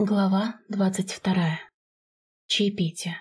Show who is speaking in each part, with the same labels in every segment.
Speaker 1: Глава двадцать вторая. Чаепитие.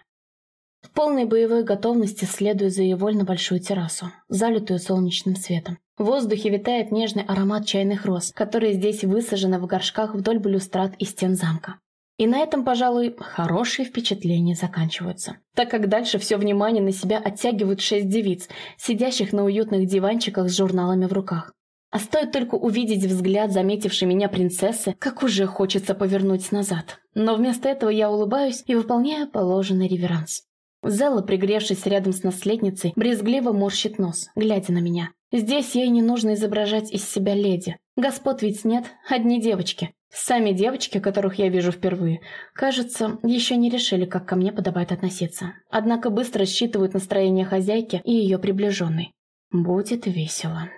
Speaker 1: В полной боевой готовности следую за Еволь на большую террасу, залитую солнечным светом. В воздухе витает нежный аромат чайных роз, которые здесь высажены в горшках вдоль балюстрад и стен замка. И на этом, пожалуй, хорошие впечатления заканчиваются, так как дальше все внимание на себя оттягивают шесть девиц, сидящих на уютных диванчиках с журналами в руках. А стоит только увидеть взгляд заметившей меня принцессы, как уже хочется повернуть назад. Но вместо этого я улыбаюсь и выполняю положенный реверанс. Зелла, пригревшись рядом с наследницей, брезгливо морщит нос, глядя на меня. Здесь ей не нужно изображать из себя леди. Господ ведь нет, одни девочки. Сами девочки, которых я вижу впервые, кажется, еще не решили, как ко мне подобает относиться. Однако быстро считывают настроение хозяйки и ее приближенной. Будет весело.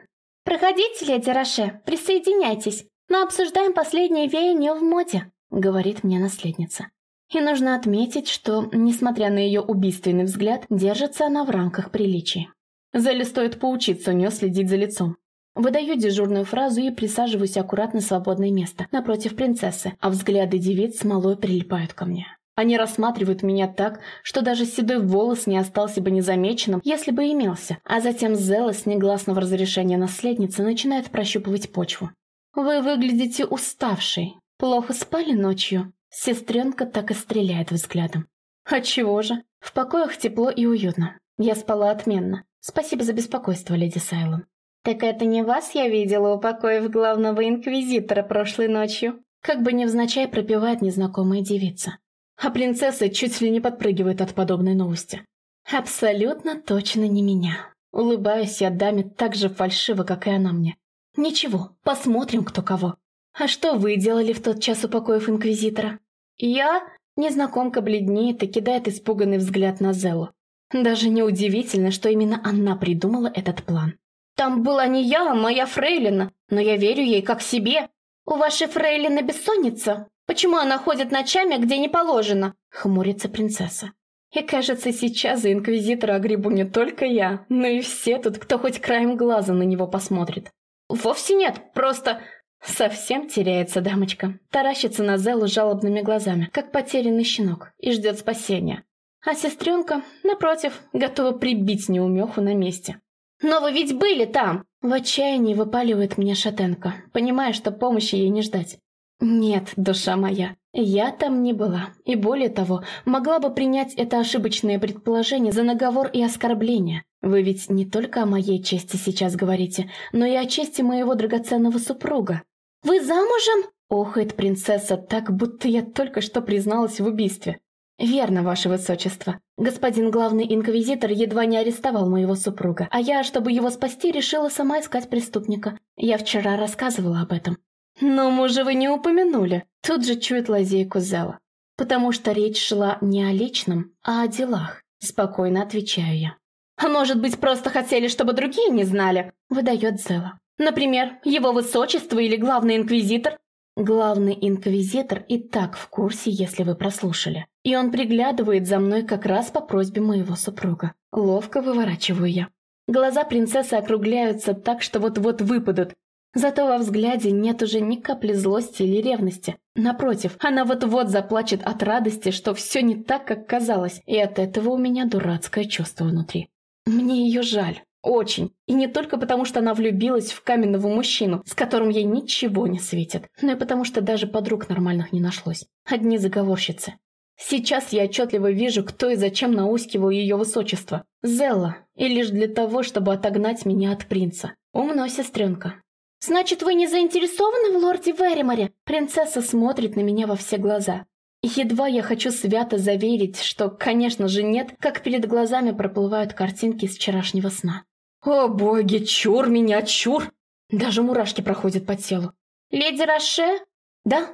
Speaker 2: «Проходите, леди Роше, присоединяйтесь. Мы обсуждаем последние веяния в моде», — говорит мне наследница. И нужно отметить, что, несмотря на ее убийственный взгляд, держится она в рамках приличий. Зеле стоит поучиться у нее следить за лицом. Выдаю дежурную фразу и присаживаюсь аккуратно в свободное место, напротив принцессы, а взгляды девиц смолой прилипают ко мне. Они рассматривают меня так, что даже седой волос не остался бы незамеченным, если бы имелся. А затем Зелла с негласного разрешения наследницы начинает прощупывать почву. «Вы выглядите уставшей. Плохо спали ночью?» Сестренка так и стреляет взглядом. «Отчего же? В покоях тепло и уютно. Я спала отменно. Спасибо за беспокойство, леди Сайлон». «Так это не вас я видела у покоев главного инквизитора прошлой ночью?» Как бы невзначай пропевает незнакомая девица а принцесса чуть ли не подпрыгивает от подобной новости. Абсолютно точно не меня. Улыбаюсь я даме так же фальшиво, как и она мне. Ничего, посмотрим, кто кого. А что вы делали в тот час у Инквизитора? Я? Незнакомка бледнеет и кидает испуганный взгляд на Зеллу. Даже неудивительно, что именно она придумала этот план. Там была не я, а моя фрейлина, но я верю ей как себе. У вашей фрейлины бессонница? Почему она ходит ночами, где не положено?» — хмурится принцесса. И кажется, сейчас за инквизитора огребу не только я, но и все тут, кто хоть краем глаза на него посмотрит. Вовсе нет, просто... Совсем теряется дамочка. Таращится на Зелу жалобными глазами, как потерянный щенок, и ждет спасения. А сестренка, напротив, готова прибить неумеху на месте. «Но вы ведь были там!» В отчаянии выпаливает меня шатенка, понимая, что помощи ей не ждать. «Нет, душа моя, я там не была, и более того, могла бы принять это ошибочное предположение за наговор и оскорбление. Вы ведь не только о моей чести сейчас говорите, но и о чести моего драгоценного супруга». «Вы замужем?» — охает принцесса так, будто я только что призналась в убийстве. «Верно, ваше высочество. Господин главный инквизитор едва не арестовал моего супруга, а я, чтобы его спасти, решила сама искать преступника. Я вчера рассказывала об этом. «Но мужа вы не упомянули», — тут же чует лазейку Зела. «Потому что речь шла не о личном, а о делах», — спокойно отвечаю я. «А может быть, просто хотели, чтобы другие не знали?» — выдает Зела. «Например, его высочество или главный инквизитор?» Главный инквизитор и так в курсе, если вы прослушали. И он приглядывает за мной как раз по просьбе моего супруга. Ловко выворачиваю я. Глаза принцессы округляются так, что вот-вот выпадут, Зато во взгляде нет уже ни капли злости или ревности. Напротив, она вот-вот заплачет от радости, что все не так, как казалось, и от этого у меня дурацкое чувство внутри. Мне ее жаль. Очень. И не только потому, что она влюбилась в каменного мужчину, с которым ей ничего не светит, но и потому, что даже подруг нормальных не нашлось. Одни заговорщицы. Сейчас я отчетливо вижу, кто и зачем наускивал ее высочество. Зелла. И лишь для того, чтобы отогнать меня от принца. Умно, сестренка. «Значит, вы не заинтересованы в лорде Вериморе?» Принцесса смотрит на меня во все глаза. Едва я хочу свято заверить, что, конечно же, нет, как перед глазами проплывают картинки из вчерашнего сна. «О боги, чур меня, чур!» Даже мурашки проходят по телу. «Леди Роше?» «Да?»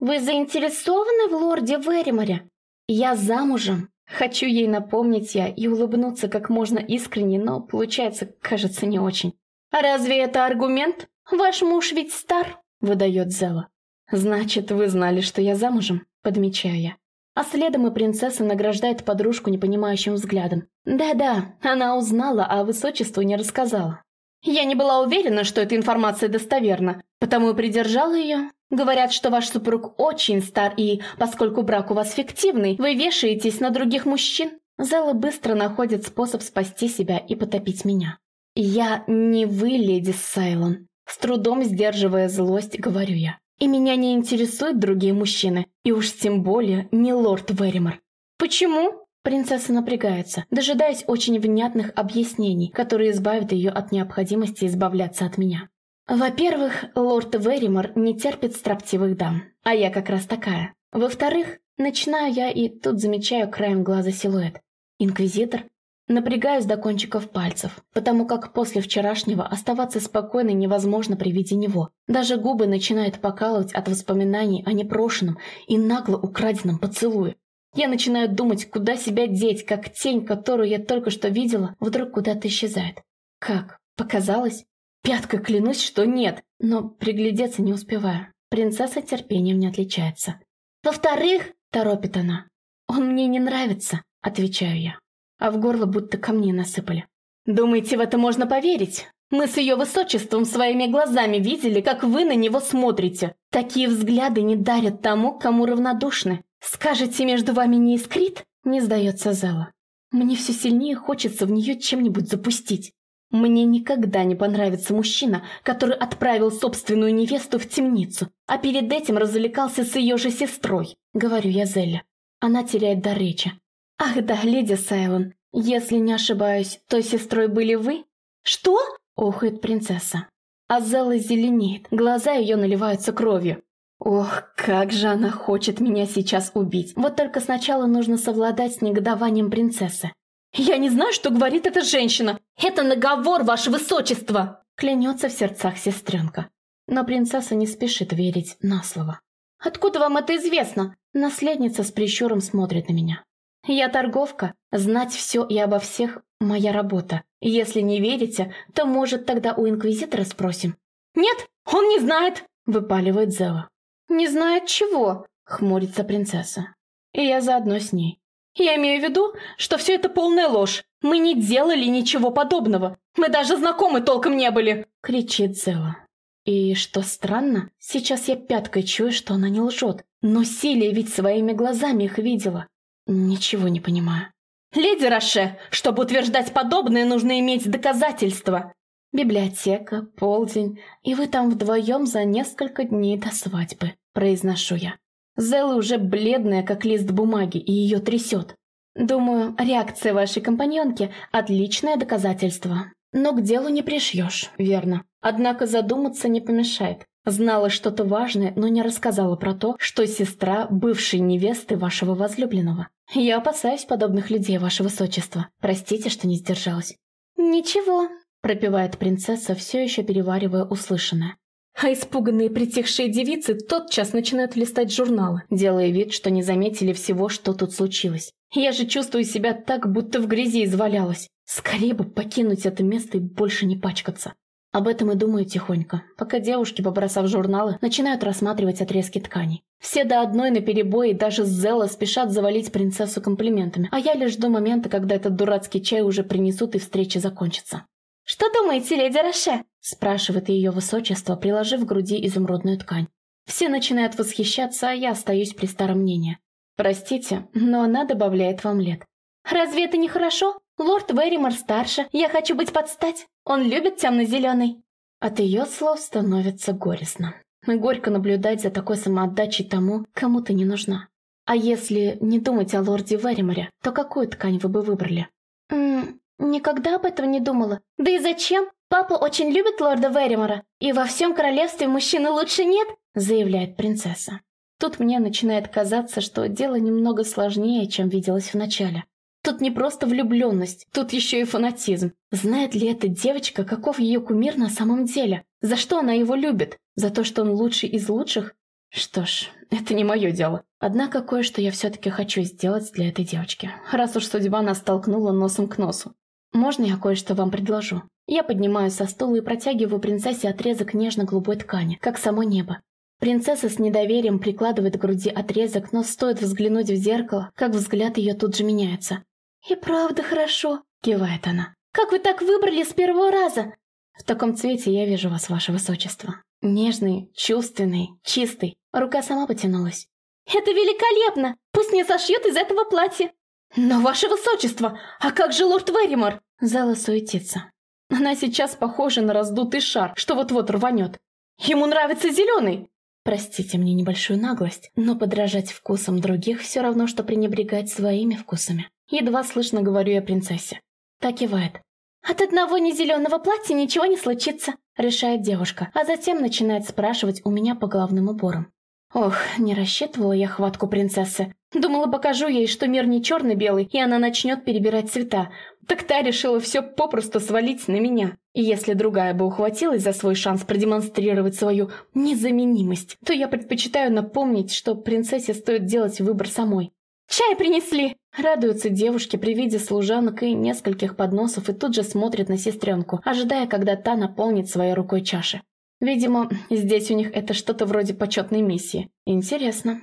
Speaker 2: «Вы заинтересованы в лорде Вериморе?» «Я замужем». Хочу ей напомнить я и улыбнуться как можно искренне, но получается, кажется, не очень. «А разве это аргумент?» «Ваш муж ведь стар», — выдает Зела. «Значит, вы знали, что я замужем?» — подмечаю я. А следом и принцесса награждает подружку непонимающим взглядом. «Да-да, она узнала, а высочеству не рассказала».
Speaker 1: Я не была уверена, что эта информация достоверна, потому и придержала ее. Говорят, что ваш супруг очень стар, и, поскольку брак у вас фиктивный, вы вешаетесь на других мужчин. Зела быстро находит способ спасти себя и потопить меня. Я не вы, леди Сайлон. С трудом сдерживая злость, говорю я. И меня не интересуют другие мужчины, и уж тем более не лорд Веримор. Почему? Принцесса напрягается, дожидаясь очень внятных объяснений, которые избавят ее от необходимости избавляться от меня. Во-первых, лорд Веримор не терпит строптивых дам, а я как раз такая. Во-вторых, начинаю я и тут замечаю краем глаза силуэт. Инквизитор? Напрягаюсь до кончиков пальцев, потому как после вчерашнего оставаться спокойной невозможно при виде него. Даже губы начинают покалывать от воспоминаний о непрошенном и нагло украденном поцелуе. Я начинаю думать, куда себя деть, как тень, которую я только что видела, вдруг куда-то исчезает. Как? Показалось? Пяткой клянусь, что нет, но приглядеться не успеваю. Принцесса терпением не отличается. Во-вторых, торопит она. Он мне не нравится, отвечаю я. А в горло будто камни насыпали. Думаете, в это можно поверить? Мы с ее высочеством своими глазами видели, как вы на него смотрите. Такие взгляды не дарят тому, кому равнодушны. «Скажете, между вами не искрит?» Не сдается Зала. Мне все сильнее хочется в нее чем-нибудь запустить. Мне никогда не понравится мужчина, который отправил собственную невесту в темницу, а перед этим развлекался с ее же сестрой, говорю я Зелле. Она теряет до речи. Ах да, леди Сайлон, если не ошибаюсь, той сестрой были вы? Что? охает принцесса. А Зелла зеленеет, глаза ее наливаются кровью. Ох, как же она хочет меня сейчас убить. Вот только сначала нужно совладать с негодованием принцессы. «Я не знаю, что говорит эта женщина! Это наговор, ваше высочество!» Клянется в сердцах сестренка. Но принцесса не спешит верить на слово. «Откуда вам это известно?» Наследница с прищуром смотрит на меня. «Я торговка. Знать все и обо всех – моя работа. Если не верите, то, может, тогда у Инквизитора спросим?» «Нет, он не знает!» – выпаливает Зела. «Не знает чего», — хмурится принцесса. И я заодно с ней. «Я имею в виду, что все это полная ложь. Мы не делали ничего подобного. Мы даже знакомы толком не были!» — кричит Зела. И что странно, сейчас я пяткой чую, что она не лжет. Но Силия ведь своими глазами их видела. Ничего не понимаю. «Леди Роше, чтобы утверждать подобное, нужно иметь доказательства!» Библиотека, полдень, и вы там вдвоем за несколько дней до свадьбы, произношу я. Зелла уже бледная, как лист бумаги, и ее трясет. Думаю, реакция вашей компаньонки – отличное доказательство. Но к делу не пришьешь, верно. Однако задуматься не помешает. Знала что-то важное, но не рассказала про то, что сестра бывшей невесты вашего возлюбленного. Я опасаюсь подобных людей, ваше высочество. Простите, что не сдержалась. «Ничего, пропевает принцесса, все еще переваривая услышанное. А испуганные притихшие девицы тотчас начинают листать журналы, делая вид, что не заметили всего, что тут случилось. Я же чувствую себя так, будто в грязи извалялась. Скорее бы покинуть это место и больше не пачкаться. Об этом и думаю тихонько, пока девушки, побросав журналы, начинают рассматривать отрезки тканей. Все до одной наперебой и даже Зелла спешат завалить принцессу комплиментами, а я лишь жду момента, когда этот дурацкий чай уже принесут и встреча закончится. «Что думаете, леди Роше?» – спрашивает ее высочество, приложив к груди изумрудную ткань. Все начинают восхищаться, а я остаюсь при старом мнении. Простите, но она добавляет вам лет. «Разве это не хорошо? Лорд Верримор старше, я хочу быть под стать. Он любит темно-зеленый». От ее слов становится горестно. Горько наблюдать за такой самоотдачей тому, кому ты не нужна. А если не думать о лорде Верриморе, то какую ткань вы бы выбрали? «Ммм, «Никогда об этом не думала. Да и зачем? Папа очень любит лорда Верримора, и во всем королевстве мужчины лучше нет», заявляет принцесса. Тут мне начинает казаться, что дело немного сложнее, чем виделось вначале. Тут не просто влюбленность, тут еще и фанатизм. Знает ли эта девочка, каков ее кумир на самом деле? За что она его любит? За то, что он лучший из лучших? Что ж, это не мое дело. Однако кое-что я все-таки хочу сделать для этой девочки, раз уж судьба нас столкнула носом к носу. «Можно я кое-что вам предложу?» Я поднимаюсь со стула и протягиваю принцессе отрезок нежно-голубой ткани, как само небо. Принцесса с недоверием прикладывает к груди отрезок, но стоит взглянуть в зеркало, как взгляд ее тут же меняется. «И правда хорошо», — кивает она. «Как вы так выбрали с первого раза?» В таком цвете я вижу вас, ваше высочество. Нежный, чувственный, чистый. Рука сама потянулась.
Speaker 2: «Это великолепно! Пусть мне сошьют из этого платья!» «Но, ваше высочество, а как же лорд Верримор?»
Speaker 1: Зала суетится. Она сейчас похожа на раздутый шар, что вот-вот рванет.
Speaker 2: Ему нравится зеленый.
Speaker 1: Простите мне небольшую наглость, но подражать вкусам других все равно, что пренебрегать своими вкусами. Едва слышно говорю я принцессе. Так кивает.
Speaker 2: «От одного незеленого платья ничего не случится», — решает девушка, а затем начинает спрашивать у меня по головным уборам.
Speaker 1: Ох, не рассчитывала я хватку принцессы. Думала, покажу ей, что мир не черно-белый, и она начнет перебирать цвета. Так та решила все попросту свалить на меня. И если другая бы ухватилась за свой шанс продемонстрировать свою незаменимость, то я предпочитаю напомнить, что принцессе стоит делать выбор самой.
Speaker 2: «Чай принесли!»
Speaker 1: Радуются девушки при виде служанок и нескольких подносов и тут же смотрят на сестренку, ожидая, когда та наполнит своей рукой чаши. Видимо, здесь у них это что-то вроде почетной миссии. Интересно.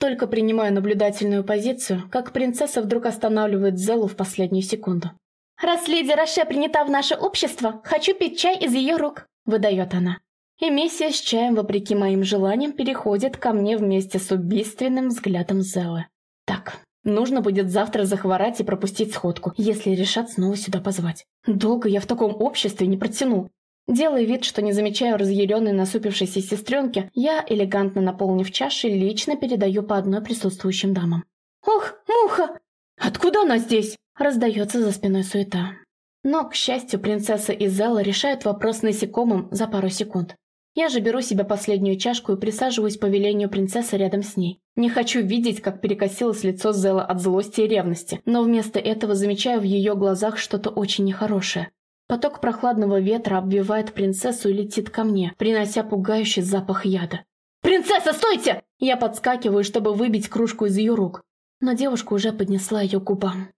Speaker 1: Только принимаю наблюдательную позицию, как принцесса вдруг останавливает Зелу в последнюю секунду.
Speaker 2: «Раз леди Роше принята в наше общество, хочу пить чай из ее рук», — выдает она.
Speaker 1: И миссия с чаем, вопреки моим желаниям, переходит ко мне вместе с убийственным взглядом Зелы. Так, нужно будет завтра захворать и пропустить сходку, если решат снова сюда позвать. Долго я в таком обществе не протяну. Делая вид, что не замечаю разъяренной насупившейся сестренки, я, элегантно наполнив чаши, лично передаю по одной присутствующим дамам.
Speaker 2: «Ох, муха!
Speaker 1: Откуда она здесь?» Раздается за спиной суета. Но, к счастью, принцесса и Зелла решают вопрос насекомым за пару секунд. Я же беру себе последнюю чашку и присаживаюсь по велению принцессы рядом с ней. Не хочу видеть, как перекосилось лицо Зелла от злости и ревности, но вместо этого замечаю в ее глазах что-то очень нехорошее. Поток прохладного ветра обвивает принцессу и летит ко мне, принося пугающий запах яда.
Speaker 2: «Принцесса, стойте!»
Speaker 1: Я подскакиваю, чтобы выбить кружку из ее рук. Но девушка уже поднесла ее к губам.